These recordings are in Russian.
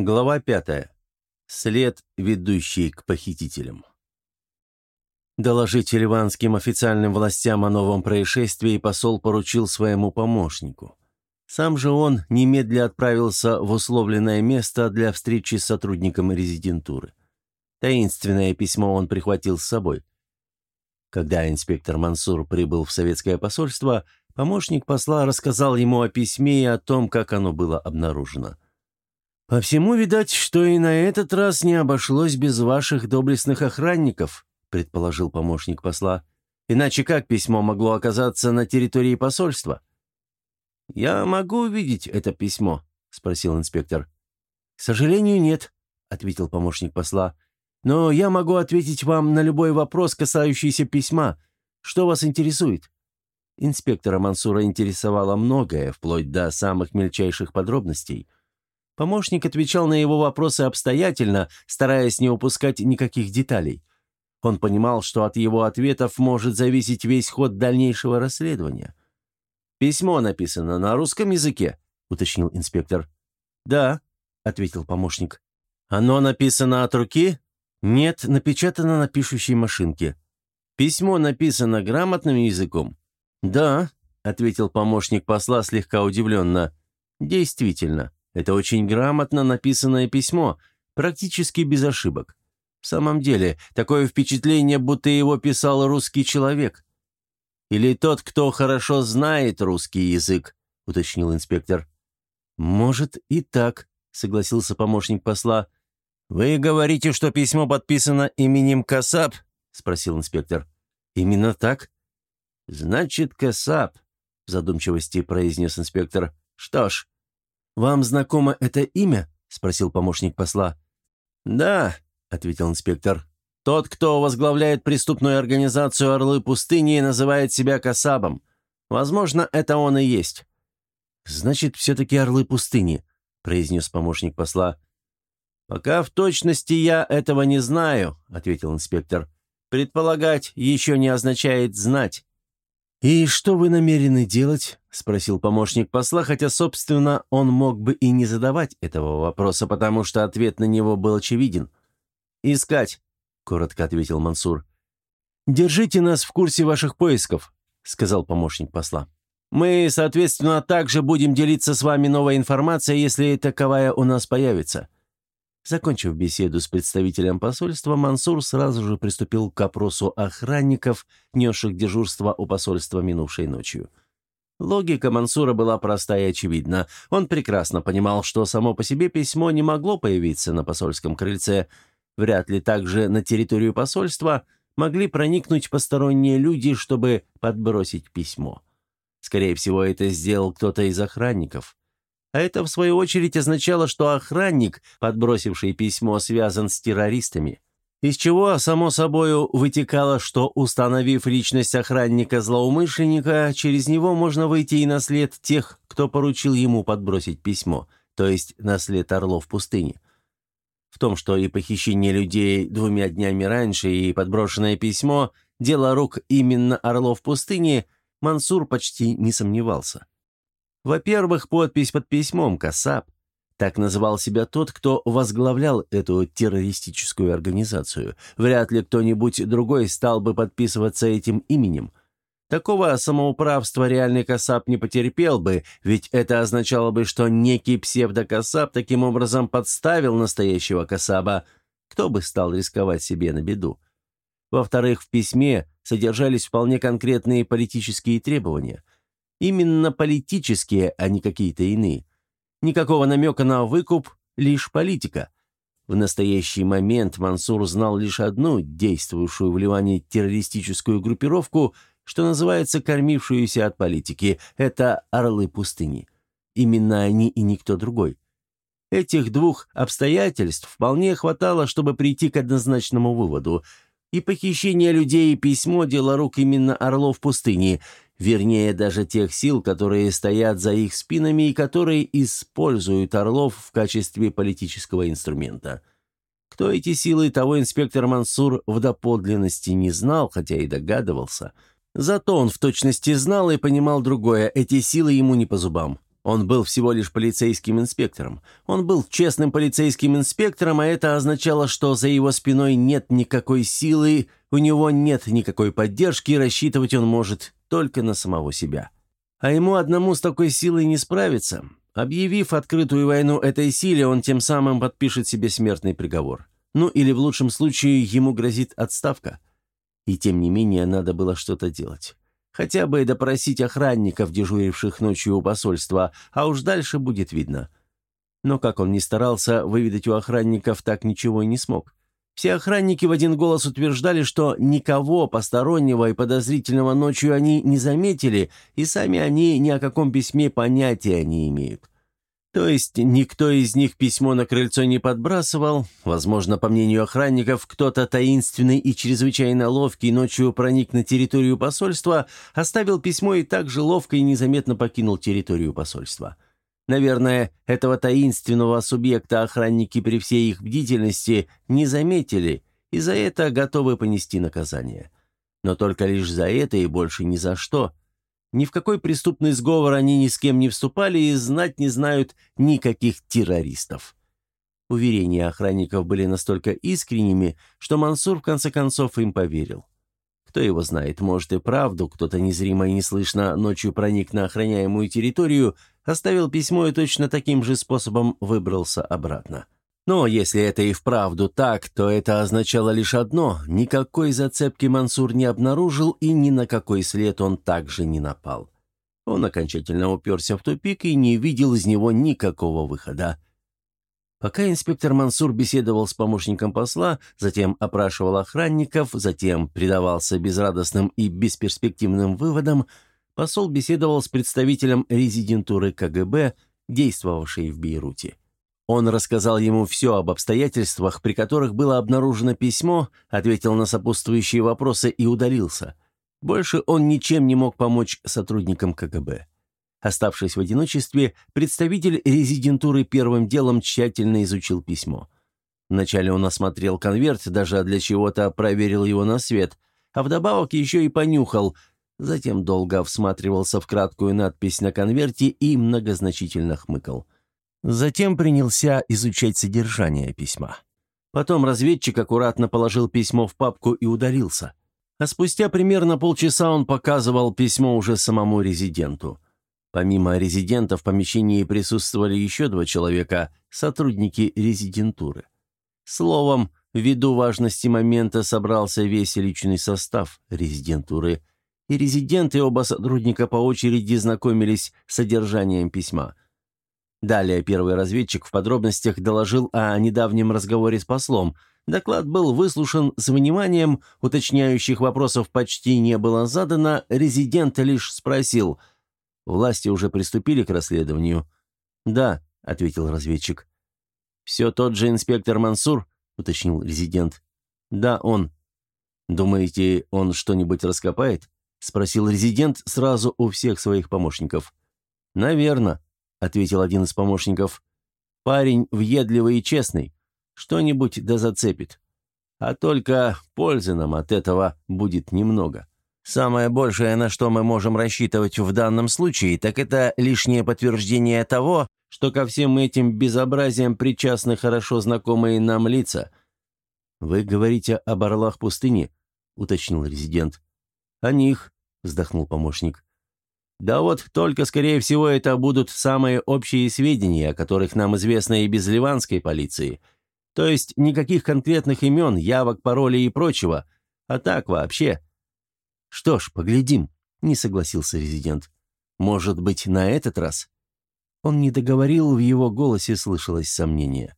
Глава пятая. След, ведущий к похитителям. Доложить ливанским официальным властям о новом происшествии посол поручил своему помощнику. Сам же он немедля отправился в условленное место для встречи с сотрудником резидентуры. Таинственное письмо он прихватил с собой. Когда инспектор Мансур прибыл в советское посольство, помощник посла рассказал ему о письме и о том, как оно было обнаружено. «По всему, видать, что и на этот раз не обошлось без ваших доблестных охранников», предположил помощник посла. «Иначе как письмо могло оказаться на территории посольства?» «Я могу увидеть это письмо?» — спросил инспектор. «К сожалению, нет», — ответил помощник посла. «Но я могу ответить вам на любой вопрос, касающийся письма. Что вас интересует?» Инспектора Мансура интересовало многое, вплоть до самых мельчайших подробностей — Помощник отвечал на его вопросы обстоятельно, стараясь не упускать никаких деталей. Он понимал, что от его ответов может зависеть весь ход дальнейшего расследования. «Письмо написано на русском языке», — уточнил инспектор. «Да», — ответил помощник. «Оно написано от руки?» «Нет, напечатано на пишущей машинке». «Письмо написано грамотным языком?» «Да», — ответил помощник посла слегка удивленно. «Действительно. Это очень грамотно написанное письмо, практически без ошибок. В самом деле, такое впечатление, будто его писал русский человек. Или тот, кто хорошо знает русский язык, уточнил инспектор. Может и так, согласился помощник посла. Вы говорите, что письмо подписано именем Касап? спросил инспектор. Именно так? Значит, Касап, в задумчивости произнес инспектор. Что ж, «Вам знакомо это имя?» — спросил помощник посла. «Да», — ответил инспектор. «Тот, кто возглавляет преступную организацию «Орлы пустыни» называет себя Касабом. Возможно, это он и есть». «Значит, все-таки «Орлы пустыни», — произнес помощник посла. «Пока в точности я этого не знаю», — ответил инспектор. «Предполагать еще не означает знать. «И что вы намерены делать?» — спросил помощник посла, хотя, собственно, он мог бы и не задавать этого вопроса, потому что ответ на него был очевиден. «Искать», — коротко ответил Мансур. «Держите нас в курсе ваших поисков», — сказал помощник посла. «Мы, соответственно, также будем делиться с вами новой информацией, если таковая у нас появится. Закончив беседу с представителем посольства, Мансур сразу же приступил к опросу охранников, несших дежурство у посольства минувшей ночью. Логика Мансура была проста и очевидна. Он прекрасно понимал, что само по себе письмо не могло появиться на посольском крыльце. Вряд ли также на территорию посольства могли проникнуть посторонние люди, чтобы подбросить письмо. Скорее всего, это сделал кто-то из охранников. А это, в свою очередь, означало, что охранник, подбросивший письмо, связан с террористами. Из чего, само собою, вытекало, что, установив личность охранника-злоумышленника, через него можно выйти и на след тех, кто поручил ему подбросить письмо, то есть на след орлов пустыни. В том, что и похищение людей двумя днями раньше, и подброшенное письмо – дело рук именно орлов пустыни, Мансур почти не сомневался. Во-первых, подпись под письмом «Касап». Так называл себя тот, кто возглавлял эту террористическую организацию. Вряд ли кто-нибудь другой стал бы подписываться этим именем. Такого самоуправства реальный Касап не потерпел бы, ведь это означало бы, что некий псевдокасап таким образом подставил настоящего Касаба. Кто бы стал рисковать себе на беду? Во-вторых, в письме содержались вполне конкретные политические требования. Именно политические, а не какие-то иные. Никакого намека на выкуп, лишь политика. В настоящий момент Мансур знал лишь одну действующую в Ливане террористическую группировку, что называется кормившуюся от политики. Это «Орлы пустыни». Именно они и никто другой. Этих двух обстоятельств вполне хватало, чтобы прийти к однозначному выводу. И похищение людей и письмо – дело рук именно Орлов пустыни – вернее, даже тех сил, которые стоят за их спинами и которые используют Орлов в качестве политического инструмента. Кто эти силы, того инспектор Мансур в доподлинности не знал, хотя и догадывался. Зато он в точности знал и понимал другое, эти силы ему не по зубам. Он был всего лишь полицейским инспектором. Он был честным полицейским инспектором, а это означало, что за его спиной нет никакой силы, у него нет никакой поддержки, и рассчитывать он может только на самого себя. А ему одному с такой силой не справиться. Объявив открытую войну этой силе, он тем самым подпишет себе смертный приговор. Ну или в лучшем случае ему грозит отставка. И тем не менее надо было что-то делать. Хотя бы допросить охранников, дежуривших ночью у посольства, а уж дальше будет видно. Но как он ни старался, выведать у охранников так ничего и не смог. Все охранники в один голос утверждали, что никого постороннего и подозрительного ночью они не заметили, и сами они ни о каком письме понятия не имеют. То есть никто из них письмо на крыльцо не подбрасывал. Возможно, по мнению охранников, кто-то таинственный и чрезвычайно ловкий ночью проник на территорию посольства, оставил письмо и также ловко и незаметно покинул территорию посольства. Наверное, этого таинственного субъекта охранники при всей их бдительности не заметили и за это готовы понести наказание. Но только лишь за это и больше ни за что – ни в какой преступный сговор они ни с кем не вступали и знать не знают никаких террористов. Уверения охранников были настолько искренними, что Мансур в конце концов им поверил. Кто его знает, может и правду, кто-то незримо и неслышно ночью проник на охраняемую территорию, оставил письмо и точно таким же способом выбрался обратно. Но если это и вправду так, то это означало лишь одно – никакой зацепки Мансур не обнаружил и ни на какой след он также не напал. Он окончательно уперся в тупик и не видел из него никакого выхода. Пока инспектор Мансур беседовал с помощником посла, затем опрашивал охранников, затем предавался безрадостным и бесперспективным выводам, посол беседовал с представителем резидентуры КГБ, действовавшей в Бейруте. Он рассказал ему все об обстоятельствах, при которых было обнаружено письмо, ответил на сопутствующие вопросы и удалился. Больше он ничем не мог помочь сотрудникам КГБ. Оставшись в одиночестве, представитель резидентуры первым делом тщательно изучил письмо. Вначале он осмотрел конверт, даже для чего-то проверил его на свет, а вдобавок еще и понюхал, затем долго всматривался в краткую надпись на конверте и многозначительно хмыкал. Затем принялся изучать содержание письма. Потом разведчик аккуратно положил письмо в папку и удалился. А спустя примерно полчаса он показывал письмо уже самому резиденту. Помимо резидента в помещении присутствовали еще два человека, сотрудники резидентуры. Словом, ввиду важности момента собрался весь личный состав резидентуры, и резидент и оба сотрудника по очереди знакомились с содержанием письма – Далее первый разведчик в подробностях доложил о недавнем разговоре с послом. Доклад был выслушан с вниманием, уточняющих вопросов почти не было задано, резидент лишь спросил. «Власти уже приступили к расследованию?» «Да», — ответил разведчик. «Все тот же инспектор Мансур?» — уточнил резидент. «Да, он». «Думаете, он что-нибудь раскопает?» — спросил резидент сразу у всех своих помощников. «Наверно», — ответил один из помощников. «Парень въедливый и честный. Что-нибудь да зацепит. А только пользы нам от этого будет немного. Самое большее, на что мы можем рассчитывать в данном случае, так это лишнее подтверждение того, что ко всем этим безобразиям причастны хорошо знакомые нам лица». «Вы говорите об орлах пустыни?» — уточнил резидент. «О них», — вздохнул помощник. Да вот только, скорее всего, это будут самые общие сведения, о которых нам известно и без ливанской полиции. То есть никаких конкретных имен, явок, паролей и прочего. А так вообще. Что ж, поглядим, не согласился резидент. Может быть, на этот раз? Он не договорил, в его голосе слышалось сомнение.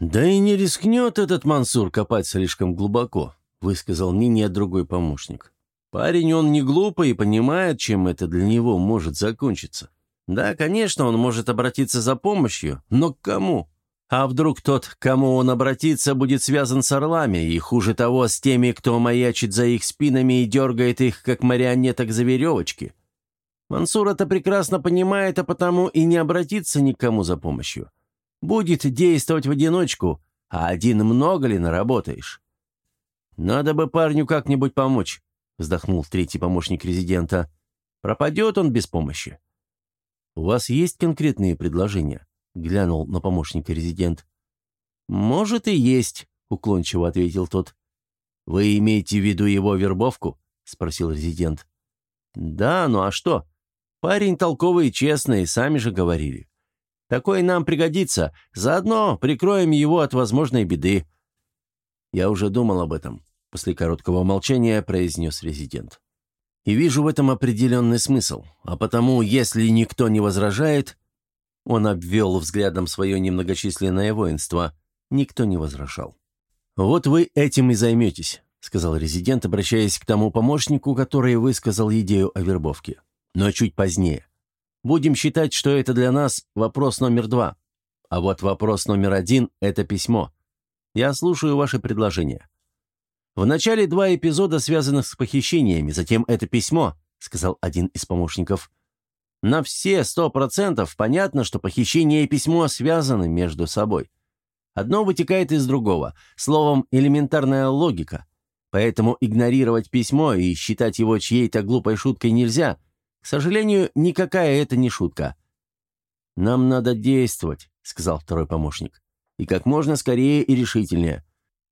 «Да и не рискнет этот Мансур копать слишком глубоко», высказал мнение другой помощник. Парень он не глупый и понимает, чем это для него может закончиться. Да, конечно, он может обратиться за помощью, но к кому? А вдруг тот, к кому он обратится, будет связан с орлами, и хуже того, с теми, кто маячит за их спинами и дергает их, как марионеток за веревочки? Мансур это прекрасно понимает, а потому и не обратится никому за помощью. Будет действовать в одиночку, а один много ли наработаешь? Надо бы парню как-нибудь помочь вздохнул третий помощник резидента. «Пропадет он без помощи». «У вас есть конкретные предложения?» — глянул на помощника резидент. «Может и есть», — уклончиво ответил тот. «Вы имеете в виду его вербовку?» — спросил резидент. «Да, ну а что? Парень толковый и честный, сами же говорили. Такой нам пригодится. Заодно прикроем его от возможной беды». «Я уже думал об этом», — после короткого молчания произнес резидент. «И вижу в этом определенный смысл. А потому, если никто не возражает...» Он обвел взглядом свое немногочисленное воинство. Никто не возражал. «Вот вы этим и займетесь», — сказал резидент, обращаясь к тому помощнику, который высказал идею о вербовке. «Но чуть позднее. Будем считать, что это для нас вопрос номер два. А вот вопрос номер один — это письмо. Я слушаю ваши предложения». «В начале два эпизода, связанных с похищениями, затем это письмо», — сказал один из помощников. «На все сто процентов понятно, что похищение и письмо связаны между собой. Одно вытекает из другого. Словом, элементарная логика. Поэтому игнорировать письмо и считать его чьей-то глупой шуткой нельзя. К сожалению, никакая это не шутка. «Нам надо действовать», — сказал второй помощник. «И как можно скорее и решительнее.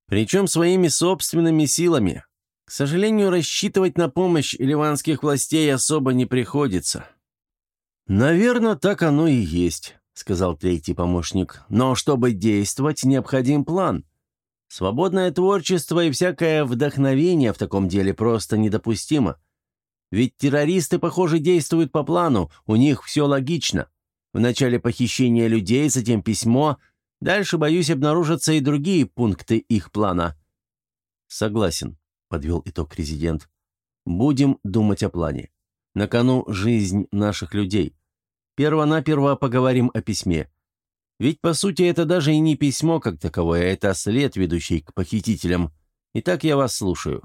Причем своими собственными силами. К сожалению, рассчитывать на помощь ливанских властей особо не приходится». «Наверное, так оно и есть», — сказал третий помощник. «Но чтобы действовать, необходим план. Свободное творчество и всякое вдохновение в таком деле просто недопустимо. Ведь террористы, похоже, действуют по плану, у них все логично. Вначале похищение людей, затем письмо. Дальше, боюсь, обнаружатся и другие пункты их плана». «Согласен», — подвел итог резидент. «Будем думать о плане. На кону жизнь наших людей». Первонаперво поговорим о письме. Ведь, по сути, это даже и не письмо как таковое, это след, ведущий к похитителям. Итак, я вас слушаю».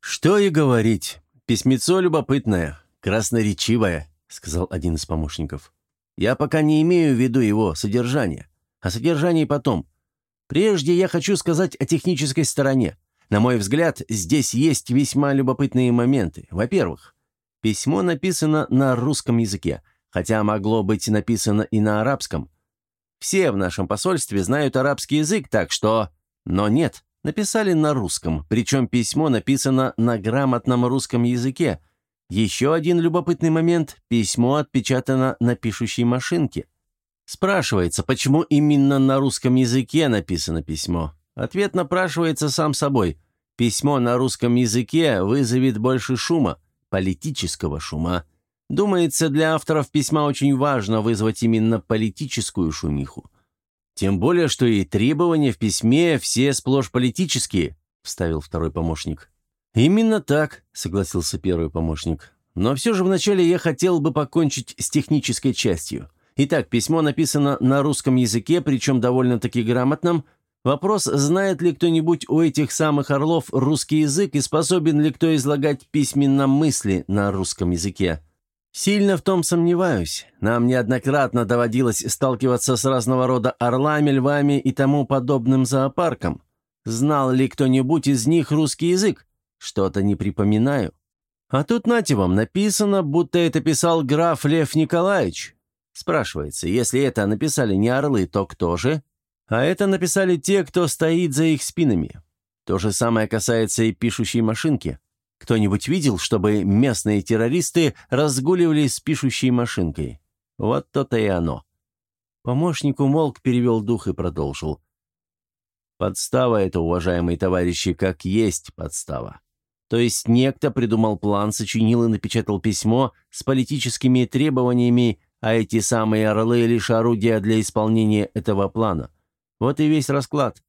«Что и говорить. Письмецо любопытное, красноречивое», — сказал один из помощников. «Я пока не имею в виду его содержание. О содержании потом. Прежде я хочу сказать о технической стороне. На мой взгляд, здесь есть весьма любопытные моменты. Во-первых, письмо написано на русском языке, хотя могло быть написано и на арабском. Все в нашем посольстве знают арабский язык, так что... Но нет, написали на русском, причем письмо написано на грамотном русском языке. Еще один любопытный момент – письмо отпечатано на пишущей машинке. Спрашивается, почему именно на русском языке написано письмо? Ответ напрашивается сам собой. Письмо на русском языке вызовет больше шума, политического шума. Думается, для авторов письма очень важно вызвать именно политическую шумиху. Тем более, что и требования в письме все сплошь политические, вставил второй помощник. Именно так, согласился первый помощник. Но все же вначале я хотел бы покончить с технической частью. Итак, письмо написано на русском языке, причем довольно-таки грамотном. Вопрос, знает ли кто-нибудь у этих самых орлов русский язык и способен ли кто излагать письменно мысли на русском языке. «Сильно в том сомневаюсь. Нам неоднократно доводилось сталкиваться с разного рода орлами, львами и тому подобным зоопарком. Знал ли кто-нибудь из них русский язык? Что-то не припоминаю. А тут, нате вам, написано, будто это писал граф Лев Николаевич. Спрашивается, если это написали не орлы, то кто же? А это написали те, кто стоит за их спинами. То же самое касается и пишущей машинки. Кто-нибудь видел, чтобы местные террористы разгуливали с пишущей машинкой? Вот то-то и оно. Помощник умолк, перевел дух и продолжил. Подстава это, уважаемые товарищи, как есть подстава. То есть некто придумал план, сочинил и напечатал письмо с политическими требованиями, а эти самые орлы лишь орудия для исполнения этого плана. Вот и весь расклад.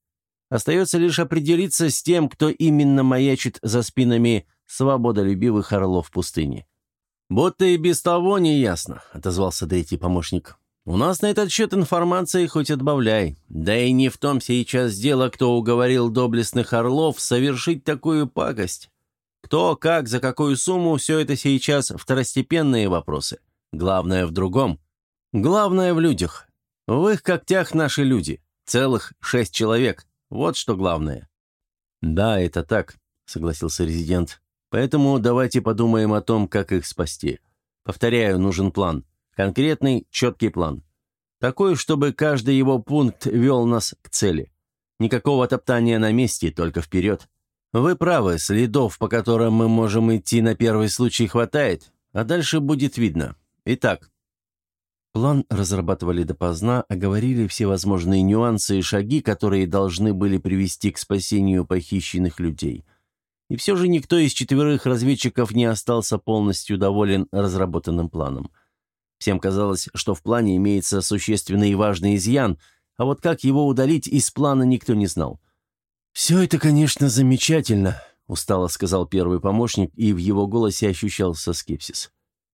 Остается лишь определиться с тем, кто именно маячит за спинами свободолюбивых орлов пустыни. «Будто и без того не ясно», — отозвался третий помощник. «У нас на этот счет информации хоть отбавляй. Да и не в том сейчас дело, кто уговорил доблестных орлов совершить такую пакость. Кто, как, за какую сумму, все это сейчас второстепенные вопросы. Главное в другом. Главное в людях. В их когтях наши люди. Целых шесть человек. Вот что главное». «Да, это так», — согласился резидент. Поэтому давайте подумаем о том, как их спасти. Повторяю, нужен план. Конкретный, четкий план. Такой, чтобы каждый его пункт вел нас к цели. Никакого топтания на месте, только вперед. Вы правы, следов, по которым мы можем идти на первый случай, хватает, а дальше будет видно. Итак, План разрабатывали допоздна, оговорили все возможные нюансы и шаги, которые должны были привести к спасению похищенных людей. И все же никто из четверых разведчиков не остался полностью доволен разработанным планом. Всем казалось, что в плане имеется существенный и важный изъян, а вот как его удалить из плана никто не знал. «Все это, конечно, замечательно», — устало сказал первый помощник, и в его голосе ощущался скепсис.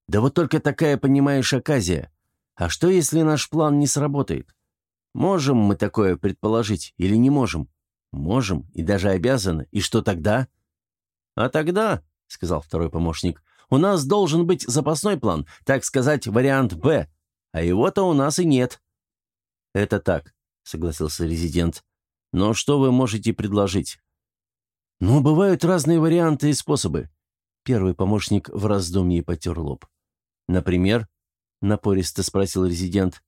«Да вот только такая, понимаешь, оказия. А что, если наш план не сработает? Можем мы такое предположить или не можем? Можем и даже обязаны. И что тогда? А тогда, сказал второй помощник, у нас должен быть запасной план, так сказать, вариант «Б», а его-то у нас и нет. Это так, согласился резидент. Но что вы можете предложить? Ну, бывают разные варианты и способы. Первый помощник в раздумье потер лоб. Например, — напористо спросил резидент.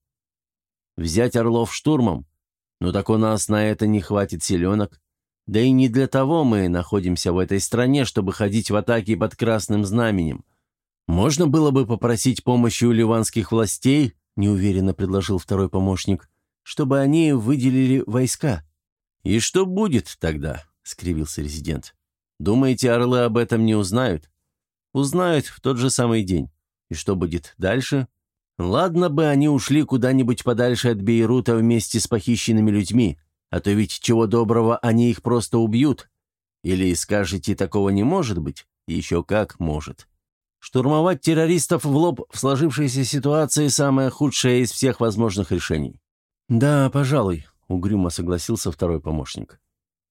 «Взять Орлов штурмом? Ну так у нас на это не хватит селенок. Да и не для того мы находимся в этой стране, чтобы ходить в атаке под красным знаменем. Можно было бы попросить помощи у ливанских властей, неуверенно предложил второй помощник, чтобы они выделили войска. И что будет тогда? скривился резидент. Думаете, орлы об этом не узнают? Узнают в тот же самый день. И что будет дальше? Ладно бы они ушли куда-нибудь подальше от Бейрута вместе с похищенными людьми, а то ведь чего доброго они их просто убьют. Или скажете, такого не может быть? Еще как может. Штурмовать террористов в лоб в сложившейся ситуации – самое худшее из всех возможных решений. «Да, пожалуй», – угрюмо согласился второй помощник.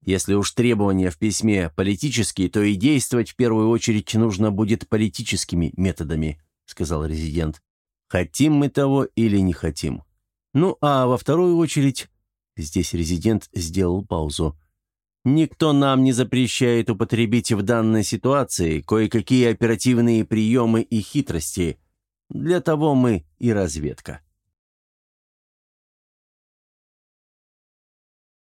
«Если уж требования в письме политические, то и действовать в первую очередь нужно будет политическими методами», – сказал резидент. Хотим мы того или не хотим. Ну, а во вторую очередь, здесь резидент сделал паузу, никто нам не запрещает употребить в данной ситуации кое-какие оперативные приемы и хитрости. Для того мы и разведка.